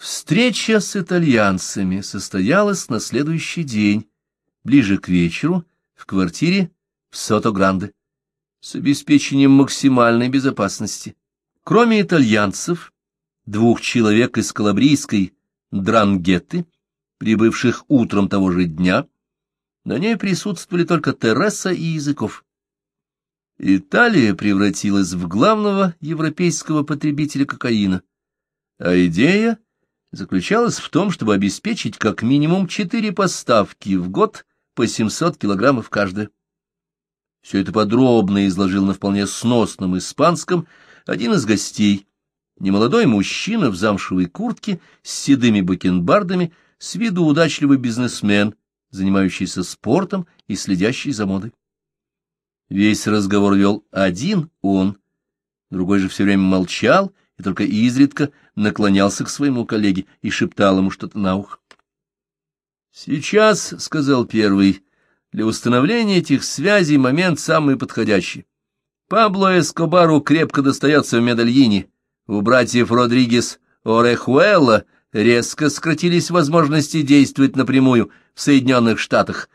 Встреча с итальянцами состоялась на следующий день, ближе к вечеру, в квартире в Сото-Гранде, с обеспечением максимальной безопасности. Кроме итальянцев, двух человек из калабрийской Дрангетты, прибывших утром того же дня, на ней присутствовали только Тереса и Языков. Италия превратилась в главного европейского потребителя кокаина, а идея заключалась в том, чтобы обеспечить как минимум четыре поставки в год по 700 килограммов каждая. Все это подробно изложил на вполне сносном испанском один из гостей, немолодой мужчина в замшевой куртке с седыми бакенбардами, с виду удачливый бизнесмен, занимающийся спортом и следящий за модой. Весь разговор вел один он, другой же все время молчал и только изредка наклонялся к своему коллеге и шептал ему что-то на ухо. «Сейчас, — сказал первый, — для установления этих связей момент самый подходящий. Пабло Эскобару крепко достается в Медальине. У братьев Родригес Орехуэлла резко сократились возможности действовать напрямую в Соединенных Штатах,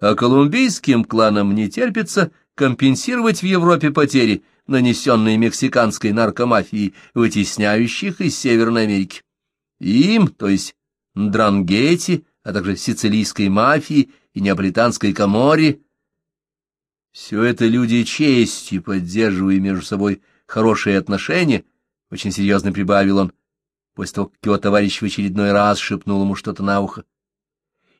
а колумбийским кланам не терпится компенсировать в Европе потери, нанесенные мексиканской наркомафией, вытесняющих из Северной Америки. Им, то есть Дрангетти, а также сицилийской мафии и неаполитанской Каморри, все это люди чести, поддерживая между собой хорошие отношения, очень серьезно прибавил он, после того, как его товарищ в очередной раз шепнул ему что-то на ухо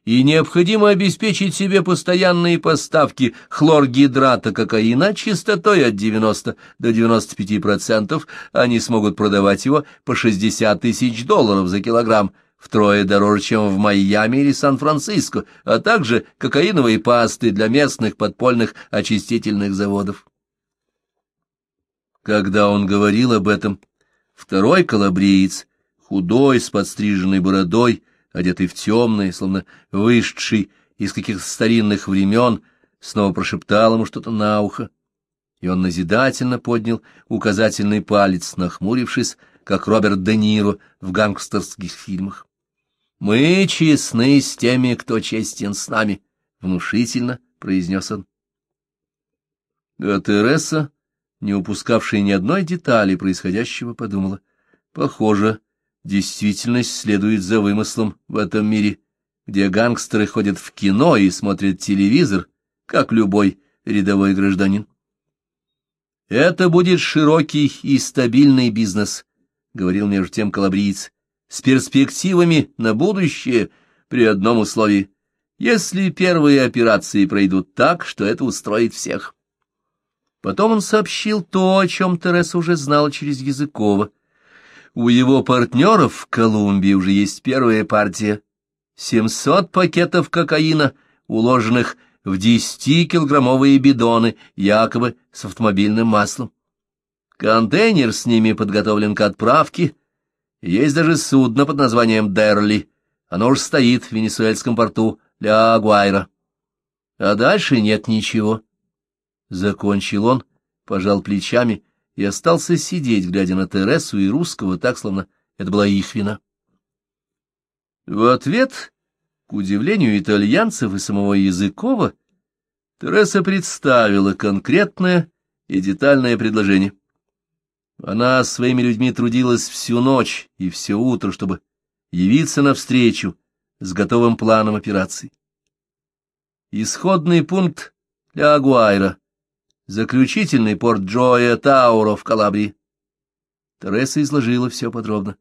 и необходимо обеспечить себе постоянные поставки хлоргидрата кокаина частотой от 90 до 95%, они смогут продавать его по 60 тысяч долларов за килограмм, втрое дороже, чем в Майами или Сан-Франциско, а также кокаиновые пасты для местных подпольных очистительных заводов. Когда он говорил об этом, второй калабриец, худой, с подстриженной бородой, одетый в темное, словно вышедший из каких-то старинных времен, снова прошептал ему что-то на ухо, и он назидательно поднял указательный палец, нахмурившись, как Роберт Де Ниро в гангстерских фильмах. «Мы честны с теми, кто честен с нами», — внушительно произнес он. А Тереса, не упускавшая ни одной детали происходящего, подумала, «Похоже, Действительность следует за вымыслом в этом мире, где гангстеры ходят в кино и смотрят телевизор, как любой рядовой гражданин. «Это будет широкий и стабильный бизнес», — говорил между тем калабриец, — «с перспективами на будущее при одном условии, если первые операции пройдут так, что это устроит всех». Потом он сообщил то, о чем Тереса уже знала через Языкова, у его партнеров в Колумбии уже есть первая партия. 700 пакетов кокаина, уложенных в 10-килограммовые бидоны, якобы с автомобильным маслом. Контейнер с ними подготовлен к отправке. Есть даже судно под названием «Дерли». Оно уже стоит в венесуэльском порту Ля Гуайра. А дальше нет ничего. Закончил он, пожал плечами и остался сидеть, глядя на Тересу и русского, так, словно это была их вина. В ответ, к удивлению итальянцев и самого Языкова, Тереса представила конкретное и детальное предложение. Она своими людьми трудилась всю ночь и все утро, чтобы явиться навстречу с готовым планом операции. Исходный пункт для Агуайра — заключительный порт Джоя Тауро в Калабрии. Тереса изложила все подробно.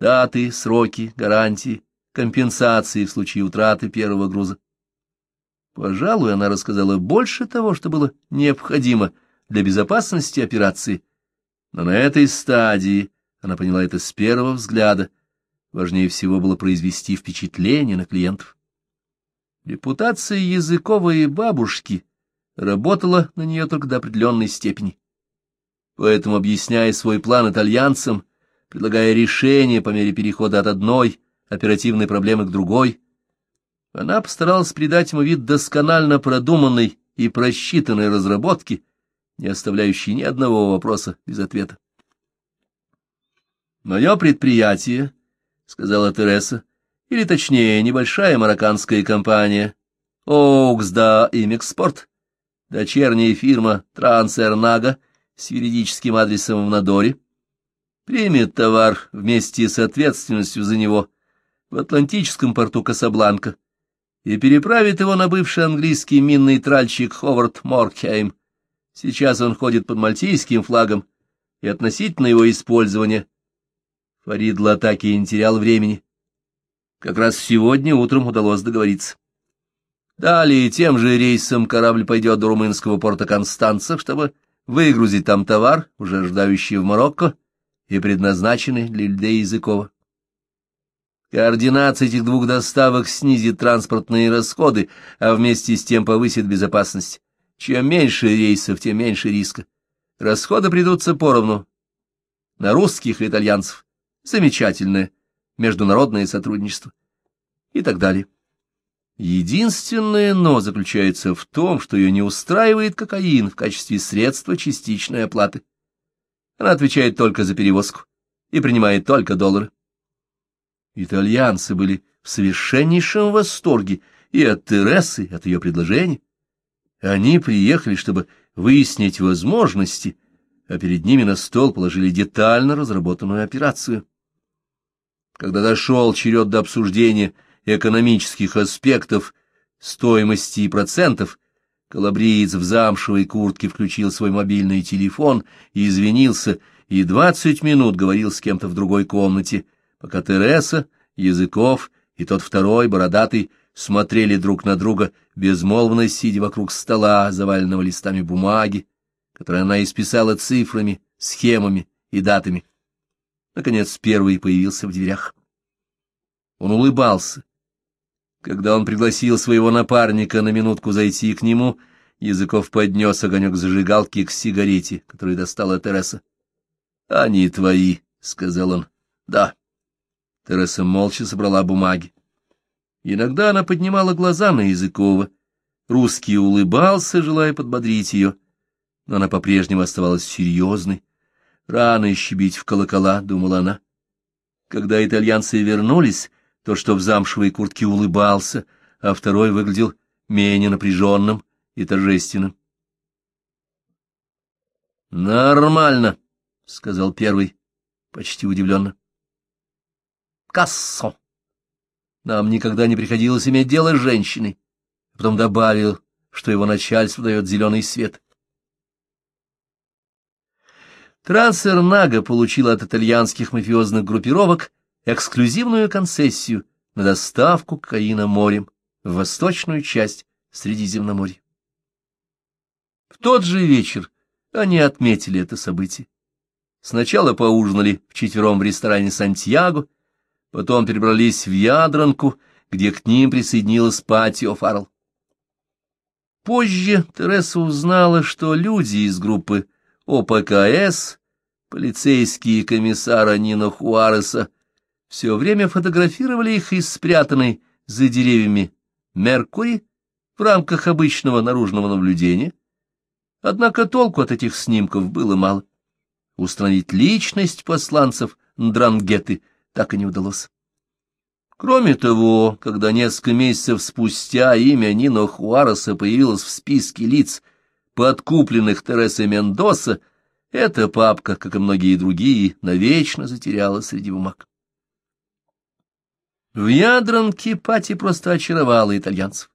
Даты, сроки, гарантии, компенсации в случае утраты первого груза. Пожалуй, она рассказала больше того, что было необходимо для безопасности операции. Но на этой стадии она поняла это с первого взгляда. Важнее всего было произвести впечатление на клиентов. Репутация Языкова и бабушки — работала на нее только до определенной степени. Поэтому, объясняя свой план итальянцам, предлагая решение по мере перехода от одной оперативной проблемы к другой, она постаралась придать ему вид досконально продуманной и просчитанной разработки, не оставляющей ни одного вопроса без ответа. Мое предприятие сказала Тереса, — или, точнее, небольшая марокканская компания «Оуксда Имекспорт», дочерняя фирма «Трансернага» с юридическим адресом в Надоре, примет товар вместе с ответственностью за него в Атлантическом порту Касабланка и переправит его на бывший английский минный тральщик Ховард Моркхейм. Сейчас он ходит под мальтийским флагом, и относительно его использования Фарид Латаки не терял времени. Как раз сегодня утром удалось договориться. Далее тем же рейсом корабль пойдет до румынского порта Констанца, чтобы выгрузить там товар, уже ожидающий в Марокко и предназначенный для Ильдея Языкова. Координация этих двух доставок снизит транспортные расходы, а вместе с тем повысит безопасность. Чем меньше рейсов, тем меньше риска. Расходы придутся поровну. На русских и итальянцев. Замечательное международное сотрудничество. И так далее. Единственное «но» заключается в том, что ее не устраивает кокаин в качестве средства частичной оплаты. Она отвечает только за перевозку и принимает только доллары. Итальянцы были в совершеннейшем восторге и от Тересы, от ее предложения. Они приехали, чтобы выяснить возможности, а перед ними на стол положили детально разработанную операцию. Когда дошел черед до обсуждения экономических аспектов, стоимости и процентов, Калабриец в замшевой куртке включил свой мобильный телефон и извинился, и двадцать минут говорил с кем-то в другой комнате, пока Тереса, Языков и тот второй, бородатый, смотрели друг на друга, безмолвно сидя вокруг стола, заваленного листами бумаги, которые она исписала цифрами, схемами и датами. Наконец первый появился в дверях. Он улыбался. Когда он пригласил своего напарника на минутку зайти к нему, Языков поднес огонек зажигалки к сигарете, которую достала Тереса. — Они твои, — сказал он. — Да. Тереса молча собрала бумаги. Иногда она поднимала глаза на Языкова. Русский улыбался, желая подбодрить ее, но она по-прежнему оставалась серьезной. Рано еще бить в колокола, — думала она. Когда итальянцы вернулись, то, что в замшевой куртке улыбался, а второй выглядел менее напряженным и торжественным. «Нормально», — сказал первый, почти удивленно. «Кассо». Нам никогда не приходилось иметь дело с женщиной. Потом добавил, что его начальство дает зеленый свет. Трансернага получил от итальянских мафиозных группировок эксклюзивную концессию на доставку кокаина морем в восточную часть Средиземноморья. В тот же вечер они отметили это событие. Сначала поужинали вчетвером в ресторане «Сантьяго», Потом перебрались в Ядранку, где к ним присоединилась Патио Фаррелл. Позже Тереса узнала, что люди из группы ОПКС, полицейские комиссара Нина Хуареса, все время фотографировали их из спрятанной за деревьями Меркури в рамках обычного наружного наблюдения. Однако толку от этих снимков было мало. Установить личность посланцев Ндрангеты — так и не удалось. Кроме того, когда несколько месяцев спустя имя Нино Хуареса появилось в списке лиц, подкупленных Тересой Мендоса, эта папка, как и многие другие, навечно затерялась среди бумаг. В Ядранке Пати просто очаровала итальянцев.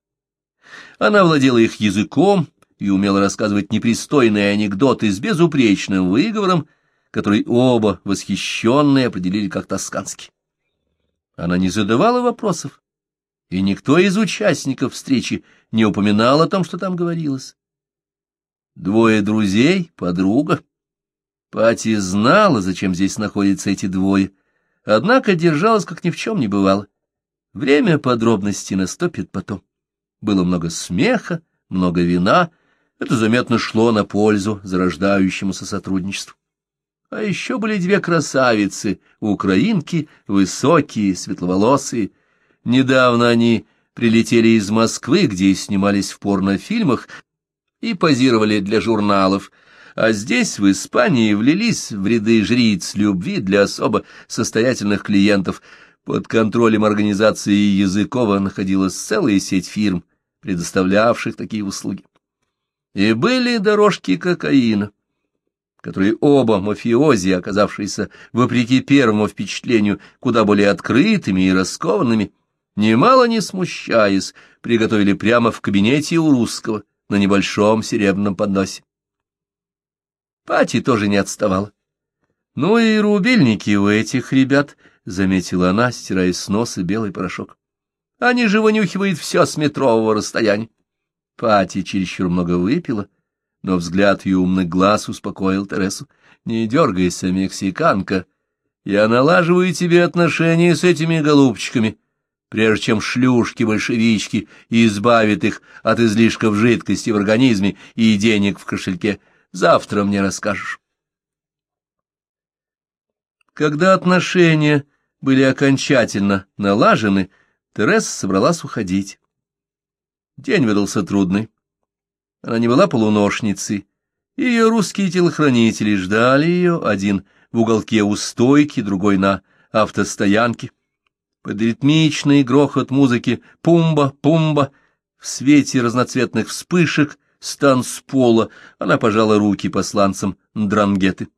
Она владела их языком и умела рассказывать непристойные анекдоты с безупречным выговором, который оба, восхищенные, определили как тосканский. Она не задавала вопросов, и никто из участников встречи не упоминал о том, что там говорилось. Двое друзей, подруга. Пати знала, зачем здесь находятся эти двое, однако держалась, как ни в чем не бывало. Время подробностей наступит потом. Было много смеха, много вина, это заметно шло на пользу зарождающемуся сотрудничеству. А еще были две красавицы, украинки, высокие, светловолосые. Недавно они прилетели из Москвы, где снимались в порнофильмах и позировали для журналов, а здесь, в Испании, влились в ряды жриц любви для особо состоятельных клиентов. Под контролем организации Языкова находилась целая сеть фирм, предоставлявших такие услуги. И были дорожки кокаина, которые оба мафиози, оказавшиеся, вопреки первому впечатлению, куда более открытыми и раскованными, немало не смущаясь, приготовили прямо в кабинете у русского на небольшом серебряном подносе. Пати тоже не отставала. Ну и рубильники у этих ребят, — заметила она, стирая с носа белый порошок. Они же вынюхивают все с метрового расстояния. Пати чересчур много выпила, но взгляд ее умных глаз успокоил Тересу. Не дергайся, мексиканка, я налаживаю тебе отношения с этими голубчиками, прежде чем шлюшки-большевички избавят их от излишков жидкости в организме и денег в кошельке. Завтра мне расскажешь. Когда отношения были окончательно налажены, Тереса собралась уходить. День выдался трудный. Она не была полуношницей. Ее русские телохранители ждали ее, один в уголке у стойки, другой на автостоянке. Под ритмичный грохот музыки «пумба, пумба» в свете разноцветных вспышек с танцпола она пожала руки посланцам Дрангеты.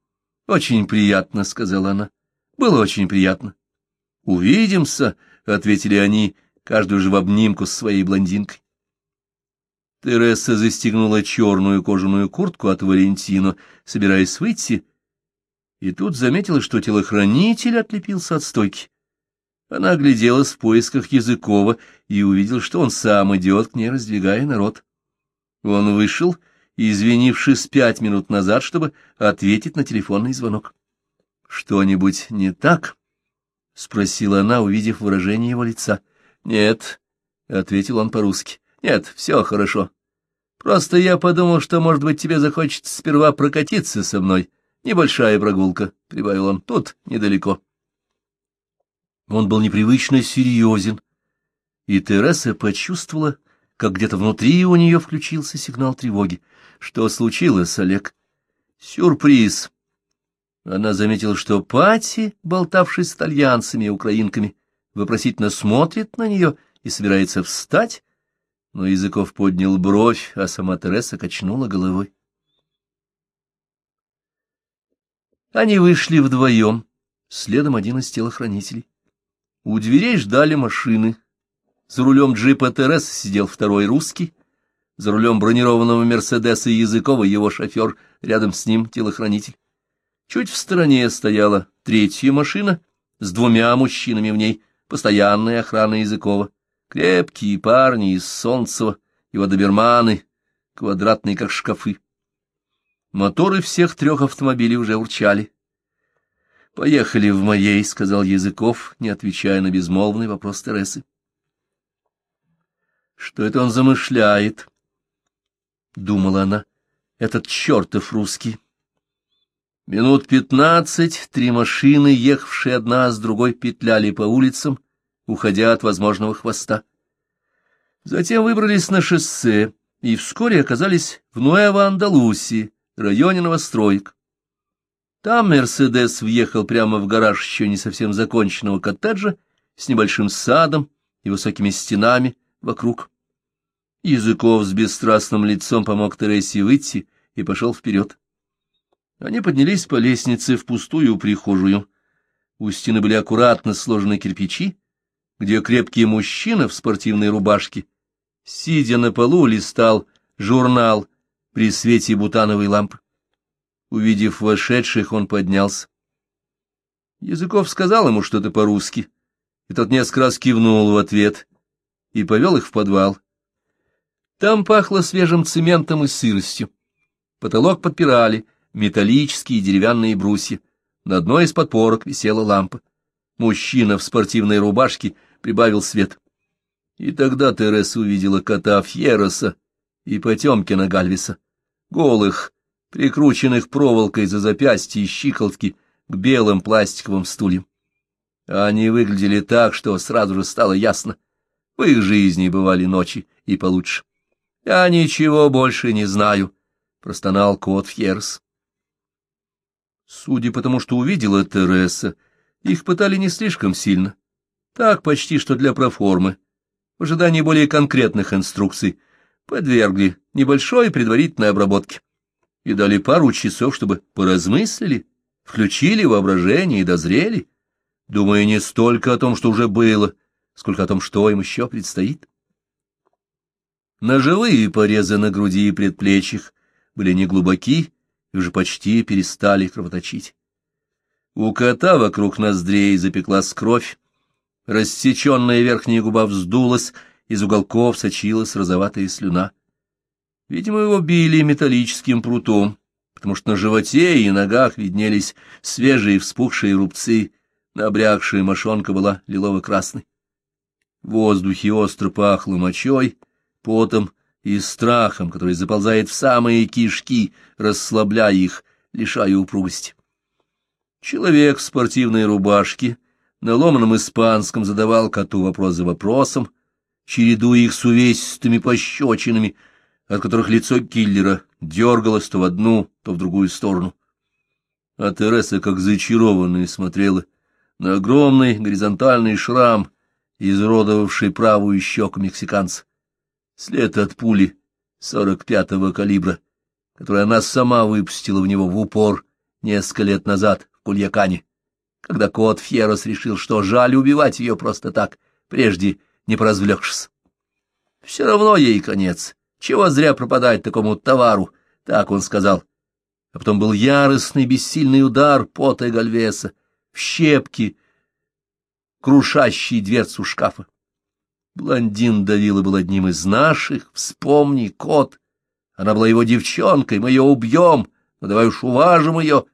«Очень приятно», — сказала она. «Было очень приятно». «Увидимся», — ответили они, каждый уже в обнимку с своей блондинкой. Тереса застегнула черную кожаную куртку от Валентино, собираясь выйти, и тут заметила, что телохранитель отлепился от стойки. Она огляделась в поисках Языкова и увидела, что он сам идет к ней, раздвигая народ. Он вышел, извинившись пять минут назад, чтобы ответить на телефонный звонок. — Что-нибудь не так? — спросила она, увидев выражение его лица. — Нет, — ответил он по-русски. — Нет, все хорошо. Просто я подумал, что, может быть, тебе захочется сперва прокатиться со мной. Небольшая прогулка, — прибавил он, — тут недалеко. Он был непривычно серьезен, и Тереса почувствовала, как где-то внутри у нее включился сигнал тревоги. Что случилось, Олег? Сюрприз. Она заметила, что Пати, болтавшись с итальянцами и украинками, вопросительно смотрит на нее и собирается встать, но Языков поднял бровь, а сама Тереса качнула головой. Они вышли вдвоем, следом один из телохранителей. У дверей ждали машины, за рулем джипа Терес сидел второй русский, за рулем бронированного Мерседеса Языкова его шофер, рядом с ним телохранитель. Чуть в стороне стояла третья машина с двумя мужчинами в ней, постоянная охрана Языкова. Крепкие парни из Солнцева, его доберманы, квадратные, как шкафы. Моторы всех трех автомобилей уже урчали. «Поехали в моей», — сказал Языков, не отвечая на безмолвный вопрос Тересы. Что это он замышляет? Думала она. Этот чертов русский. Минут пятнадцать три машины, ехавшие одна с другой, петляли по улицам, уходя от возможного хвоста. Затем выбрались на шоссе и вскоре оказались в Нуэво-Андалусии, районе новостроек. Там Мерседес въехал прямо в гараж еще не совсем законченного коттеджа с небольшим садом и высокими стенами, вокруг. Языков с бесстрастным лицом помог Тересе выйти и пошел вперед. Они поднялись по лестнице в пустую прихожую. У стены были аккуратно сложены кирпичи, где крепкий мужчина в спортивной рубашке, сидя на полу, листал журнал при свете бутановой лампы. Увидев вошедших, он поднялся. Языков сказал ему что-то по-русски, и тот несколько раз кивнул в ответ — и повел их в подвал. Там пахло свежим цементом и сыростью. Потолок подпирали металлические деревянные брусья. На одной из подпорок висела лампа. Мужчина в спортивной рубашке прибавил свет. И тогда Тереса увидела кота Фьероса и Потемкина Гальвиса, голых, прикрученных проволокой за запястье и щиколотки к белым пластиковым стульям. Они выглядели так, что сразу же стало ясно — в их жизни бывали ночи и получше. — Я ничего больше не знаю, — простонал кот Фьерс. Судя по тому, что увидела Тереса, их пытали не слишком сильно. Так почти что для проформы, в ожидании более конкретных инструкций, подвергли небольшой предварительной обработке и дали пару часов, чтобы поразмыслили, включили воображение и дозрели, думая не столько о том, что уже было, сколько о том, что им еще предстоит. Ножевые порезы на груди и предплечьях были неглубоки и уже почти перестали кровоточить. У кота вокруг ноздрей запеклась кровь, рассеченная верхняя губа вздулась, из уголков сочилась розоватая слюна. Видимо, его били металлическим прутом, потому что на животе и ногах виднелись свежие вспухшие рубцы, набрякшая мошонка была лилово-красной. В воздухе остро пахло мочой, потом и страхом, который заползает в самые кишки, расслабляя их, лишая упругости. Человек в спортивной рубашке на ломаном испанском задавал коту вопрос за вопросом, чередуя их с увесистыми пощечинами, от которых лицо киллера дергалось то в одну, то в другую сторону. А Тереса, как зачарованная, смотрела на огромный горизонтальный шрам, изродовавший правую щеку мексиканца. След от пули сорок пятого калибра, которую она сама выпустила в него в упор несколько лет назад в Кульякане, когда кот Фьерос решил, что жаль убивать ее просто так, прежде не поразвлекшись. Все равно ей конец. Чего зря пропадать такому товару, так он сказал. А потом был яростный бессильный удар пота Гальвеса, в щепки, крушащий дверцу шкафа. Блондин давила был одним из наших, вспомни, кот. Она была его девчонкой, мы ее убьем, но давай уж уважим ее.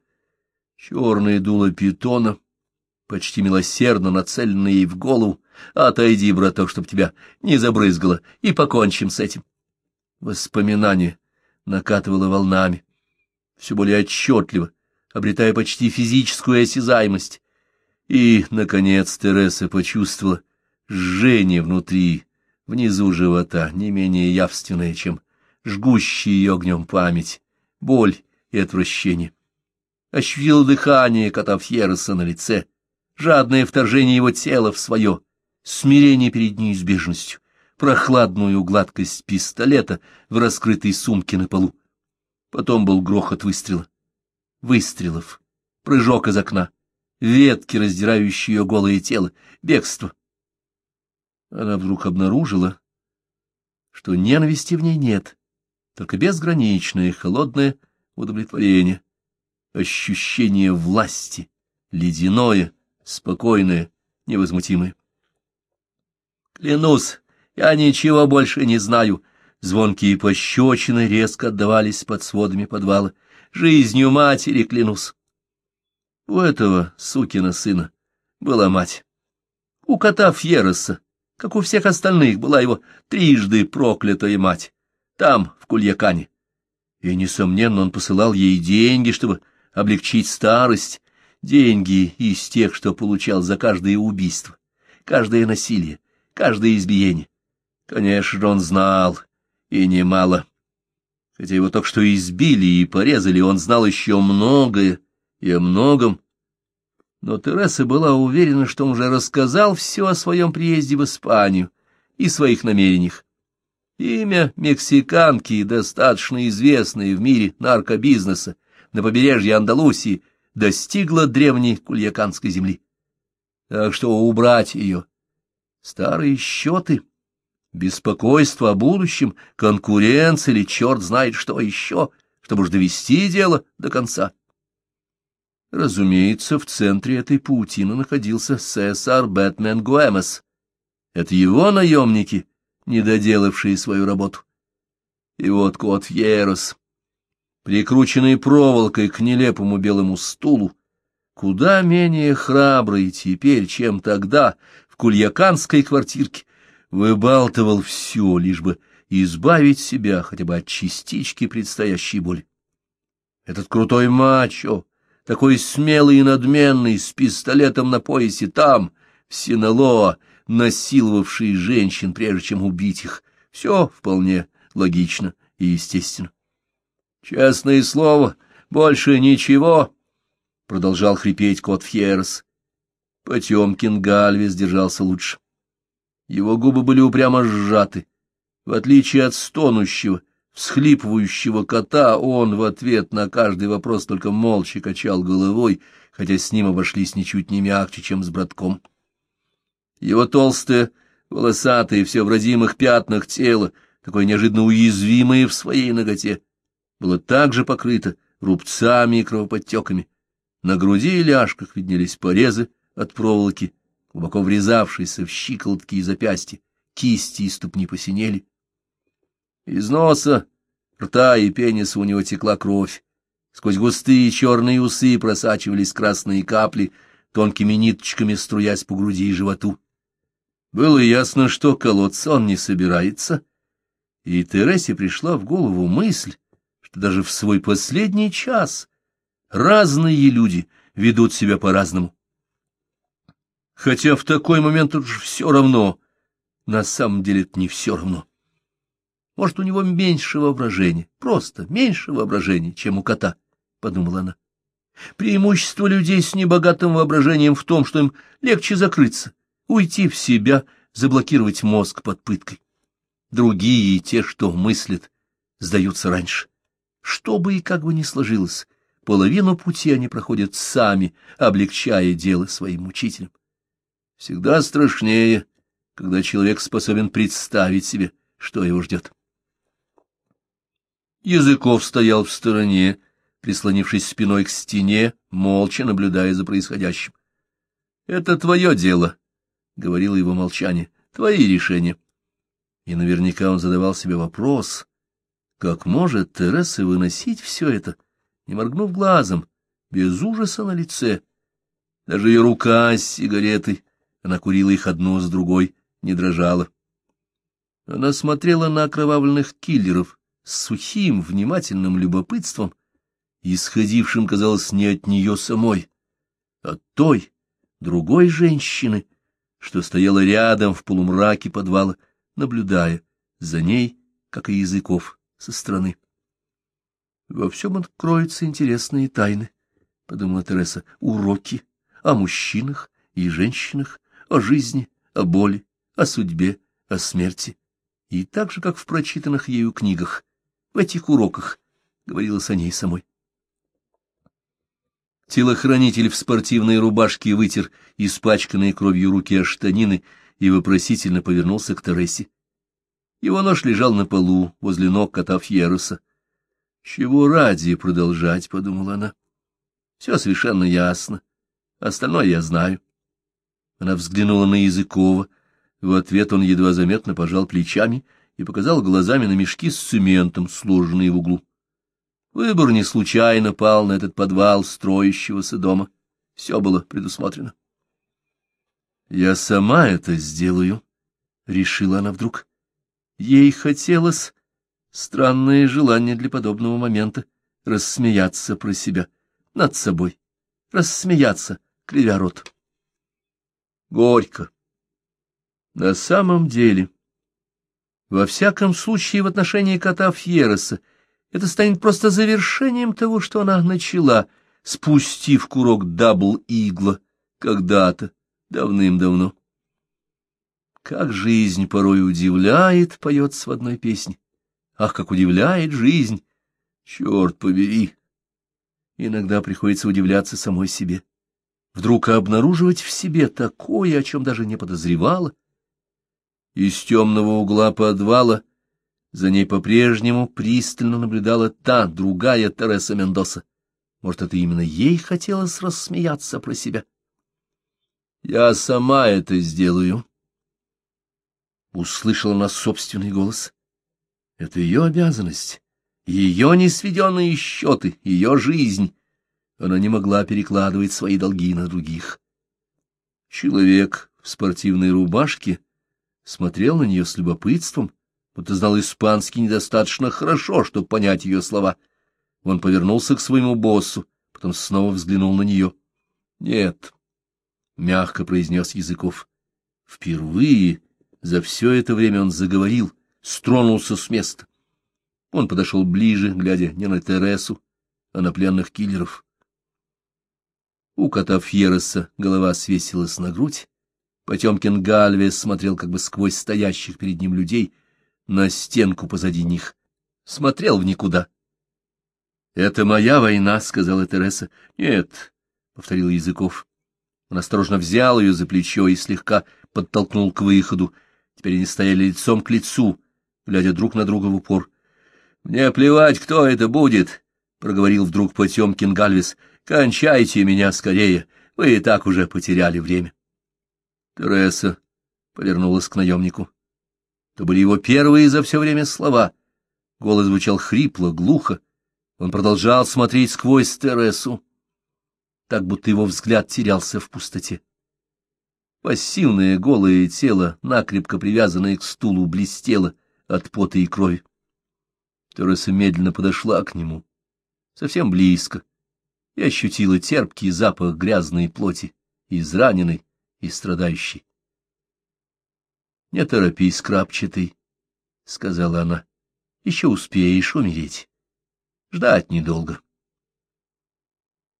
Черное дуло питона, почти милосердно нацеленное ей в голову. Отойди, браток, чтоб тебя не забрызгало, и покончим с этим. Воспоминание накатывало волнами, все более отчетливо, обретая почти физическую осязаемость. И, наконец, Тереса почувствовала жжение внутри, внизу живота, не менее явственное, чем жгущая ее огнем память, боль и отвращение. Ощутила дыхание кота Фьереса на лице, жадное вторжение его тела в свое, смирение перед неизбежностью, прохладную гладкость пистолета в раскрытой сумке на полу. Потом был грохот выстрела выстрелов, прыжок из окна, ветки, раздирающие ее голое тело, бегство. Она вдруг обнаружила, что ненависти в ней нет, только безграничное холодное удовлетворение, ощущение власти, ледяное, спокойное, невозмутимое. Клянусь, я ничего больше не знаю. Звонкие пощечины резко отдавались под сводами подвала жизнью матери клянусь. У этого сукина сына была мать. У кота Фьероса, как у всех остальных, была его трижды проклятая мать, там, в Кульякане. И, несомненно, он посылал ей деньги, чтобы облегчить старость, деньги из тех, что получал за каждое убийство, каждое насилие, каждое избиение. Конечно, он знал, и немало. Хотя его только что избили и порезали, он знал еще многое и о многом. Но Тереса была уверена, что он уже рассказал все о своем приезде в Испанию и своих намерениях. Имя мексиканки, достаточно известное в мире наркобизнеса на побережье Андалусии, достигло древней кульяканской земли. Так что убрать ее. Старые счеты — беспокойство о будущем, конкуренция или черт знает что еще, чтобы уж довести дело до конца. Разумеется, в центре этой паутины находился Сесар Бэтмен Гуэмос. Это его наемники, не доделавшие свою работу. И вот кот Фьерос, прикрученный проволокой к нелепому белому стулу, куда менее храбрый теперь, чем тогда в кульяканской квартирке, выбалтывал все, лишь бы избавить себя хотя бы от частички предстоящей боли. Этот крутой мачо, такой смелый и надменный, с пистолетом на поясе там, в Синалоа, насиловавший женщин, прежде чем убить их, все вполне логично и естественно. «Честное слово, больше ничего», — продолжал хрипеть кот Фьерс. Потемкин Гальвес держался лучше. Его губы были упрямо сжаты. В отличие от стонущего, всхлипывающего кота, он в ответ на каждый вопрос только молча качал головой, хотя с ним обошлись ничуть не мягче, чем с братком. Его толстое, волосатое, все в родимых пятнах тело, такое неожиданно уязвимое в своей ноготе, было также покрыто рубцами и кровоподтеками. На груди и ляжках виднелись порезы от проволоки, глубоко врезавшиеся в щиколотки и запястья, кисти и ступни посинели. Из носа, рта и пениса у него текла кровь. Сквозь густые черные усы просачивались красные капли, тонкими ниточками струясь по груди и животу. Было ясно, что колоться он не собирается, и Тересе пришла в голову мысль, что даже в свой последний час разные люди ведут себя по-разному. Хотя в такой момент уж все равно, на самом деле это не все равно. Может, у него меньше воображения, просто меньше воображения, чем у кота, — подумала она. Преимущество людей с небогатым воображением в том, что им легче закрыться, уйти в себя, заблокировать мозг под пыткой. Другие, те, что мыслят, сдаются раньше. Что бы и как бы ни сложилось, половину пути они проходят сами, облегчая дело своим мучителям. Всегда страшнее, когда человек способен представить себе, что его ждет. Языков стоял в стороне, прислонившись спиной к стене, молча наблюдая за происходящим. — Это твое дело, — говорило его молчание, — твои решения. И наверняка он задавал себе вопрос, как может Тереса выносить все это, не моргнув глазом, без ужаса на лице. Даже ее рука с сигаретой, она курила их одну с другой, не дрожала. Она смотрела на окровавленных киллеров, с сухим, внимательным любопытством, исходившим, казалось, не от нее самой, а от той, другой женщины, что стояла рядом в полумраке подвала, наблюдая за ней, как и языков, со стороны. Во всем откроются интересные тайны, — подумала Тереса, — уроки о мужчинах и женщинах, о жизни, о боли, о судьбе, о смерти. И так же, как в прочитанных ею книгах, в этих уроках говорилось о ней самой. Телохранитель в спортивной рубашке вытер испачканные кровью руки о штанины и вопросительно повернулся к Тересе. Его нож лежал на полу, возле ног кота Фьеруса. «Чего ради продолжать?» — подумала она. «Все совершенно ясно. Остальное я знаю». Она взглянула на Языкова. В ответ он едва заметно пожал плечами и показал глазами на мешки с цементом, сложенные в углу. Выбор не случайно пал на этот подвал строящегося дома. Все было предусмотрено. «Я сама это сделаю», — решила она вдруг. Ей хотелось, странное желание для подобного момента, рассмеяться про себя, над собой, рассмеяться, кривя рот. Горько. На самом деле... Во всяком случае, в отношении кота Фьереса это станет просто завершением того, что она начала, спустив курок дабл-игла когда-то, давным-давно. Как жизнь порой удивляет, поется в одной песне. Ах, как удивляет жизнь! Черт побери! Иногда приходится удивляться самой себе. Вдруг обнаруживать в себе такое, о чем даже не подозревала — из темного угла подвала за ней по-прежнему пристально наблюдала та, другая Тереса Мендоса. Может, это именно ей хотелось рассмеяться про себя? «Я сама это сделаю», — услышала она собственный голос. «Это ее обязанность, ее несведенные счеты, ее жизнь. Она не могла перекладывать свои долги на других». Человек в спортивной рубашке смотрел на нее с любопытством, будто знал испанский недостаточно хорошо, чтобы понять ее слова. Он повернулся к своему боссу, потом снова взглянул на нее. — Нет, — мягко произнес Языков. Впервые за все это время он заговорил, стронулся с места. Он подошел ближе, глядя не на Тересу, а на пленных киллеров. У кота Фьереса голова свесилась на грудь. Потемкин Гальвес смотрел как бы сквозь стоящих перед ним людей на стенку позади них. Смотрел в никуда. — Это моя война, — сказала Тереса. — Нет, — повторил Языков. Он осторожно взял ее за плечо и слегка подтолкнул к выходу. Теперь они стояли лицом к лицу, глядя друг на друга в упор. — Мне плевать, кто это будет, — проговорил вдруг Потемкин Гальвес. — Кончайте меня скорее, вы и так уже потеряли время. Тереса повернулась к наемнику. То были его первые за все время слова. Голос звучал хрипло, глухо. Он продолжал смотреть сквозь Тересу, так будто его взгляд терялся в пустоте. Пассивное голое тело, накрепко привязанное к стулу, блестело от пота и крови. Тереса медленно подошла к нему, совсем близко, и ощутила терпкий запах грязной плоти, израненной и страдающей. — Не торопись, крапчатый, — сказала она, — еще успеешь умереть. Ждать недолго.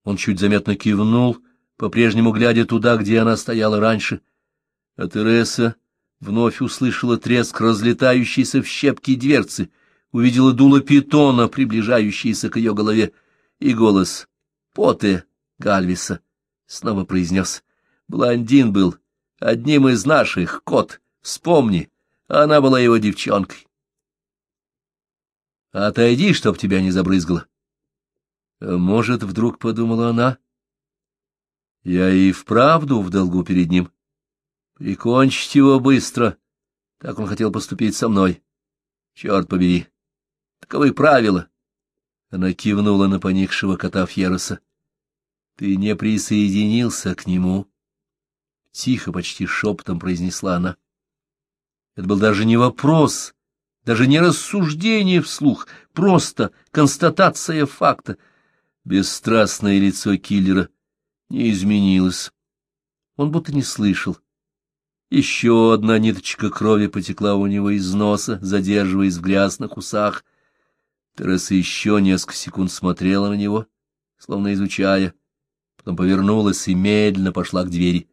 Он чуть заметно кивнул, по-прежнему глядя туда, где она стояла раньше, а Тереса вновь услышала треск разлетающейся в щепки дверцы, увидела дуло питона, приближающееся к ее голове, и голос Поте Гальвиса снова произнес. Блондин был одним из наших, кот, вспомни, она была его девчонкой. Отойди, чтоб тебя не забрызгало. Может, вдруг подумала она, я и вправду в долгу перед ним. Прикончить его быстро. Так он хотел поступить со мной. Черт побери. Таковы правила. Она кивнула на поникшего кота Фьероса. Ты не присоединился к нему. Тихо, почти шепотом произнесла она. Это был даже не вопрос, даже не рассуждение вслух, просто констатация факта. Бесстрастное лицо киллера не изменилось. Он будто не слышал. Еще одна ниточка крови потекла у него из носа, задерживаясь в грязных усах. Тереса еще несколько секунд смотрела на него, словно изучая, потом повернулась и медленно пошла к двери.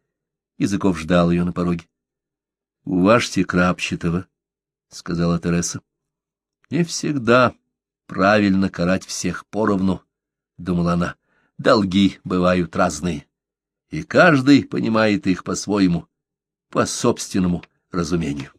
Языков ждал ее на пороге. — Уважьте Крапчатого, — сказала Тереса. — Не всегда правильно карать всех поровну, — думала она. — Долги бывают разные, и каждый понимает их по-своему, по собственному разумению.